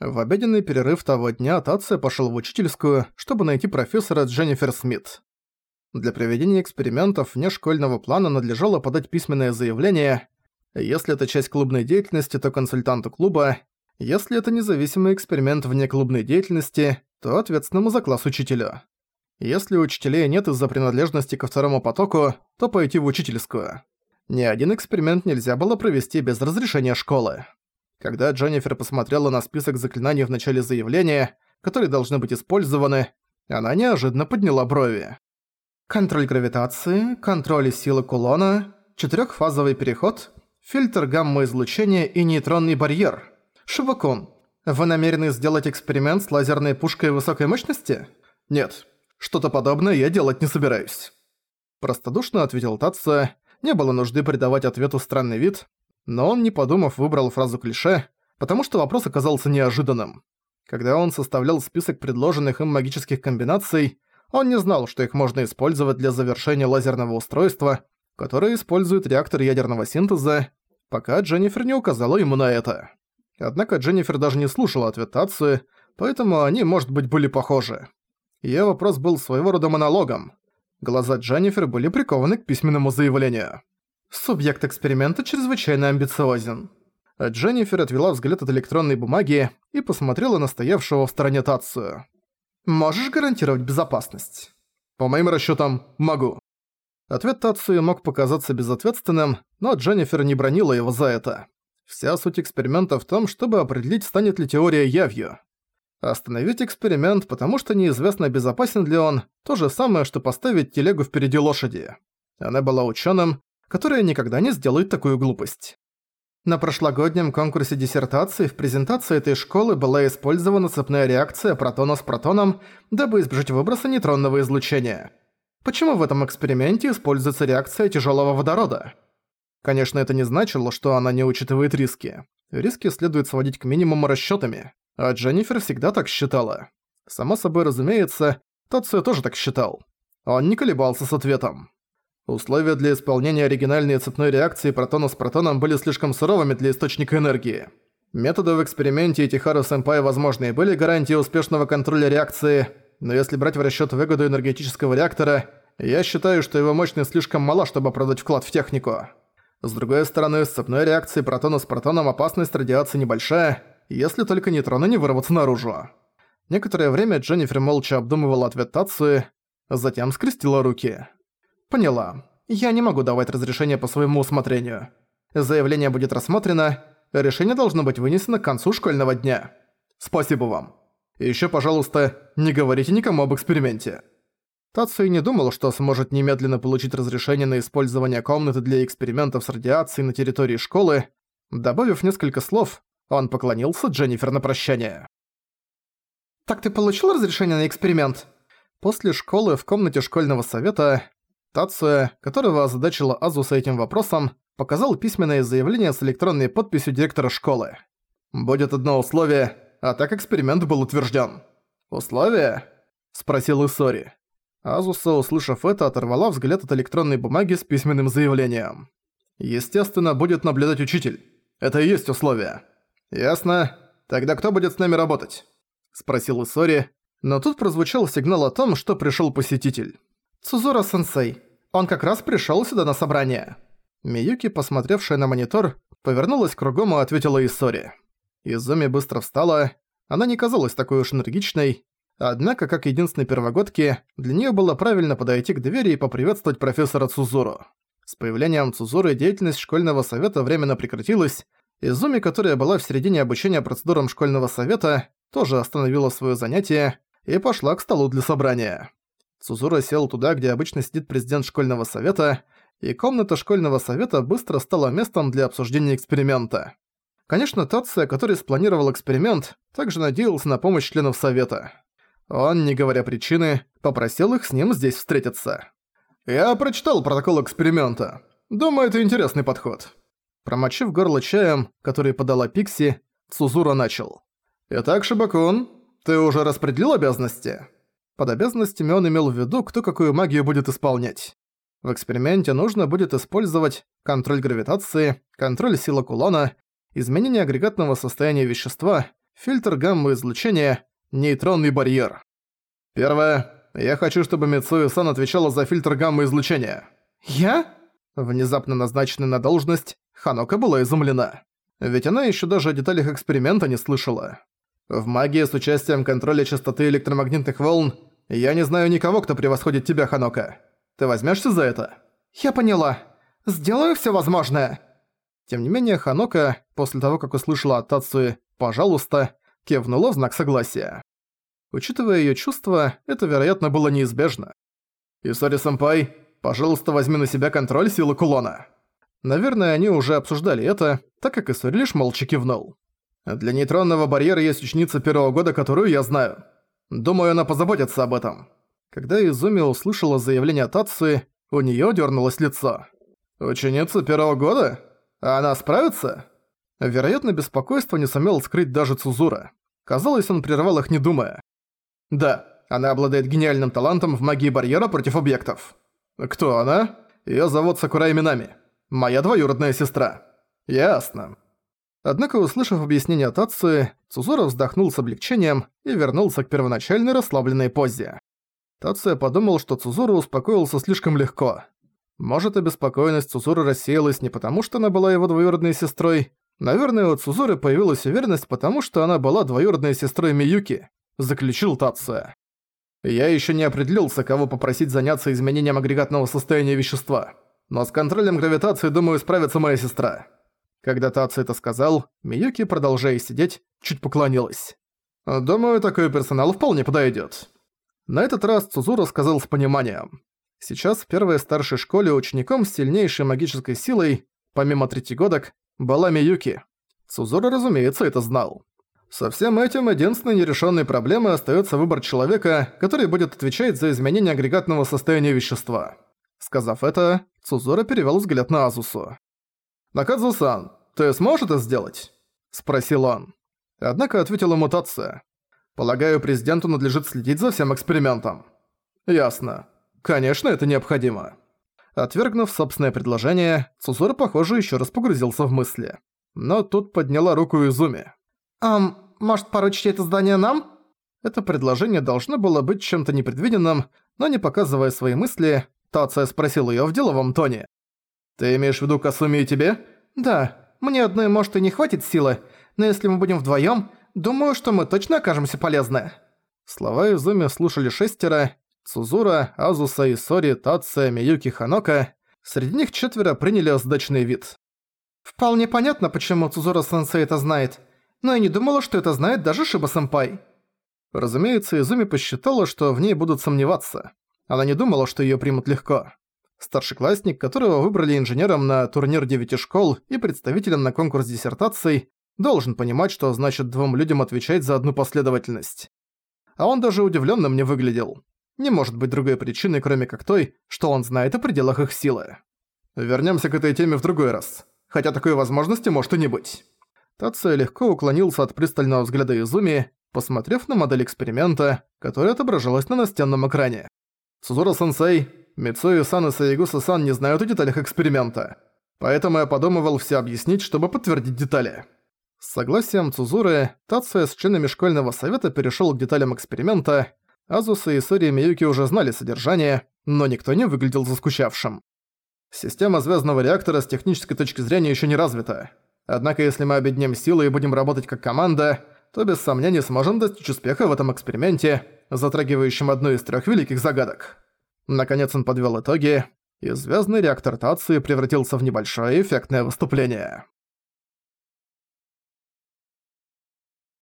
В обеденный перерыв того дня Тация пошел в учительскую, чтобы найти профессора Дженнифер Смит. Для проведения экспериментов вне школьного плана надлежало подать письменное заявление. Если это часть клубной деятельности, то консультанту клуба. Если это независимый эксперимент вне клубной деятельности, то ответственному за класс учителю. Если учителей нет из-за принадлежности ко второму потоку, то пойти в учительскую. Ни один эксперимент нельзя было провести без разрешения школы. Когда Дженнифер посмотрела на список заклинаний в начале заявления, которые должны быть использованы, она неожиданно подняла брови. Контроль гравитации, контроль силы кулона, четырехфазовый переход, фильтр гамма-излучения и нейтронный барьер. Шивакун, вы намерены сделать эксперимент с лазерной пушкой высокой мощности? Нет, что-то подобное я делать не собираюсь. Простодушно ответил Татса, не было нужды придавать ответу странный вид, но он, не подумав, выбрал фразу клише, потому что вопрос оказался неожиданным. Когда он составлял список предложенных им магических комбинаций, он не знал, что их можно использовать для завершения лазерного устройства, которое использует реактор ядерного синтеза, пока Дженнифер не указала ему на это. Однако Дженнифер даже не слушала ответ Тацию, поэтому они, может быть, были похожи. Её вопрос был своего рода монологом. Глаза Дженнифер были прикованы к письменному заявлению. Субъект эксперимента чрезвычайно амбициозен. Дженнифер отвела взгляд от электронной бумаги и посмотрела на стоявшего в стороне Тацию. «Можешь гарантировать безопасность?» «По моим расчетам, могу». Ответ Тацию мог показаться безответственным, но Дженнифер не бронила его за это. Вся суть эксперимента в том, чтобы определить, станет ли теория явью. Остановить эксперимент, потому что неизвестно, безопасен ли он, то же самое, что поставить телегу впереди лошади. Она была ученым, которая никогда не сделает такую глупость. На прошлогоднем конкурсе диссертации в презентации этой школы была использована цепная реакция протона с протоном, дабы избежать выброса нейтронного излучения. Почему в этом эксперименте используется реакция тяжелого водорода? Конечно, это не значило, что она не учитывает риски. Риски следует сводить к минимуму расчетами, а Дженнифер всегда так считала. Само собой разумеется, Тацио тоже так считал. Он не колебался с ответом. Условия для исполнения оригинальной цепной реакции протона с протоном были слишком суровыми для источника энергии. Методы в эксперименте Тихару Сэмпай возможны были гарантией успешного контроля реакции, но если брать в расчёт выгоду энергетического реактора, я считаю, что его мощность слишком мала, чтобы продать вклад в технику. С другой стороны, с цепной реакцией протона с протоном опасность радиации небольшая, если только нейтроны не вырвутся наружу. Некоторое время Дженнифер молча обдумывала ответ Тацуи, затем скрестила руки. «Поняла. Я не могу давать разрешение по своему усмотрению. Заявление будет рассмотрено, решение должно быть вынесено к концу школьного дня. Спасибо вам. И ещё, пожалуйста, не говорите никому об эксперименте». Тацуи не думал, что сможет немедленно получить разрешение на использование комнаты для экспериментов с радиацией на территории школы. Добавив несколько слов, он поклонился Дженнифер на прощание. «Так ты получил разрешение на эксперимент?» После школы в комнате школьного совета Тация, которого озадачила Азуса этим вопросом, показал письменное заявление с электронной подписью директора школы. «Будет одно условие, а так эксперимент был утвержден». «Условие?» – спросил Исори. Азуса, услышав это, оторвала взгляд от электронной бумаги с письменным заявлением. «Естественно, будет наблюдать учитель. Это и есть условие». «Ясно. Тогда кто будет с нами работать?» – спросил Исори, но тут прозвучал сигнал о том, что пришел посетитель. «Цузура-сенсей, он как раз пришёл сюда на собрание». Миюки, посмотревшая на монитор, повернулась кругом и ответила Исори. Изуми быстро встала, она не казалась такой уж энергичной, однако, как единственной первогодки, для неё было правильно подойти к двери и поприветствовать профессора Цузуру. С появлением Цузуры деятельность школьного совета временно прекратилась, Изуми, которая была в середине обучения процедурам школьного совета, тоже остановила своё занятие и пошла к столу для собрания. Сузура сел туда, где обычно сидит президент школьного совета, и комната школьного совета быстро стала местом для обсуждения эксперимента. Конечно, Тация, который спланировал эксперимент, также надеялся на помощь членов совета. Он, не говоря причины, попросил их с ним здесь встретиться. «Я прочитал протокол эксперимента. Думаю, это интересный подход». Промочив горло чаем, который подала Пикси, Сузура начал. «Итак, Шибакун, ты уже распределил обязанности?» Под обязанностями он имел в виду, кто какую магию будет исполнять. В эксперименте нужно будет использовать контроль гравитации, контроль силы кулона, изменение агрегатного состояния вещества, фильтр гамма-излучения, нейтронный барьер. Первое. Я хочу, чтобы Мицуэ-сан отвечала за фильтр гамма-излучения. Я? Внезапно назначенная на должность, Ханока была изумлена. Ведь она еще даже о деталях эксперимента не слышала. В магии с участием контроля частоты электромагнитных волн я не знаю никого, кто превосходит тебя, Ханока. Ты возьмешься за это? Я поняла. Сделаю все возможное. Тем не менее, Ханока, после того, как услышала от Тацуи «пожалуйста», кивнула в знак согласия. Учитывая её чувства, это, вероятно, было неизбежно. «Исори-сэмпай, пожалуйста, возьми на себя контроль силы кулона». Наверное, они уже обсуждали это, так как Исори лишь молча кивнул. «Для нейтронного барьера есть ученица первого года, которую я знаю. Думаю, она позаботится об этом». Когда Изуми услышала заявление Тацуи, у неё дёрнулось лицо. «Ученица первого года? А она справится?» Вероятно, беспокойство не сумел скрыть даже Цузура. Казалось, он прервал их, не думая. Да, она обладает гениальным талантом в магии барьера против объектов. Кто она? Её зовут Сакурай Минами. Моя двоюродная сестра. Ясно. Однако, услышав объяснение Тацуи, Цузура вздохнул с облегчением и вернулся к первоначальной расслабленной позе. Тацуя подумал, что Цузура успокоился слишком легко. Может, обеспокоенность Цузуры рассеялась не потому, что она была его двоюродной сестрой. Наверное, у Цузуры появилась уверенность, потому что она была двоюродной сестрой Миюки заключил Тация. Я еще не определился, кого попросить заняться изменением агрегатного состояния вещества. Но с контролем гравитации, думаю, справится моя сестра. Когда Таци это сказал, Миюки, продолжая сидеть, чуть поклонилась. «Думаю, такой персонал вполне подойдет. На этот раз Цузура сказал с пониманием. Сейчас в первой старшей школе учеником с сильнейшей магической силой, помимо третьегодок, была Миюки. Цузура, разумеется, это знал. Со всем этим единственной нерешенной проблемой остается выбор человека, который будет отвечать за изменение агрегатного состояния вещества. Сказав это, Цузура перевел взгляд на Азусу. «Накадзу-сан, ты сможешь это сделать?» – спросил он. Однако ответила мутация. «Полагаю, президенту надлежит следить за всем экспериментом». «Ясно. Конечно, это необходимо». Отвергнув собственное предложение, Цузура, похоже, еще раз погрузился в мысли. Но тут подняла руку Изуми. «Ам, может, поручить это здание нам?» Это предложение должно было быть чем-то непредвиденным, но не показывая свои мысли, Тация спросил её в деловом тоне. «Ты имеешь в виду Касуми и тебе?» «Да, мне одной может и не хватит силы, но если мы будем вдвоём, думаю, что мы точно окажемся полезны». Слова Изуми слушали шестеро, Цузура, Азуса, Исори, Тация, Миюки, Ханока. Среди них четверо приняли сдачный вид. «Вполне понятно, почему Цузура-сенсей это знает но я не думала, что это знает даже Шиба-сэмпай. Разумеется, Изуми посчитала, что в ней будут сомневаться. Она не думала, что её примут легко. Старшеклассник, которого выбрали инженером на турнир девяти школ и представителем на конкурс диссертаций, должен понимать, что значит двум людям отвечать за одну последовательность. А он даже удивлённым не выглядел. Не может быть другой причины, кроме как той, что он знает о пределах их силы. Вернёмся к этой теме в другой раз. Хотя такой возможности может и не быть. Тация легко уклонился от пристального взгляда Изуми, посмотрев на модель эксперимента, которая отображалась на настенном экране. «Сузура-сенсей, Мицуи-сан и Саигуса-сан не знают о деталях эксперимента, поэтому я подумывал все объяснить, чтобы подтвердить детали». С согласием Цузуры, Тация с членами школьного совета перешёл к деталям эксперимента, Азуса и Сори Миюки уже знали содержание, но никто не выглядел заскучавшим. Система звездного реактора с технической точки зрения еще не развита. Однако если мы объединим силы и будем работать как команда, то без сомнений сможем достичь успеха в этом эксперименте, затрагивающем одну из трех великих загадок. Наконец он подвел итоги, и звездный реактор Тации превратился в небольшое эффектное выступление.